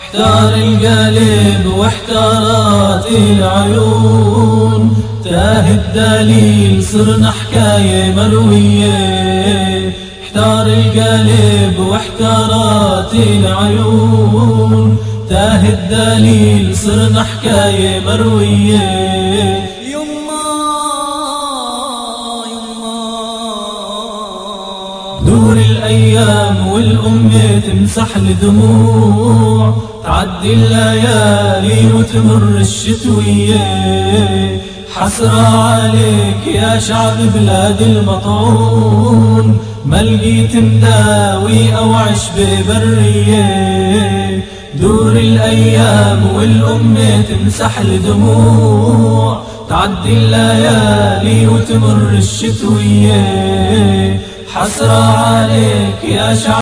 احتار القلب واحتارت العيون تاه الدليل صرنا حكاية مروية. احتار القلب واحتارت العيون تاه الدليل صرنا حكاية مروية. دور الأيام والأم تمسح الدموع. تعدي الليالي وتمر الشتوية. حسرة عليك يا شعب بلاد المطعون. ما لقيت مداوي أو عشبة برية دور الأيام والأم تمسح الدموع. تعدي الليالي وتمر الشتوية. حسرة عليك يا شعب.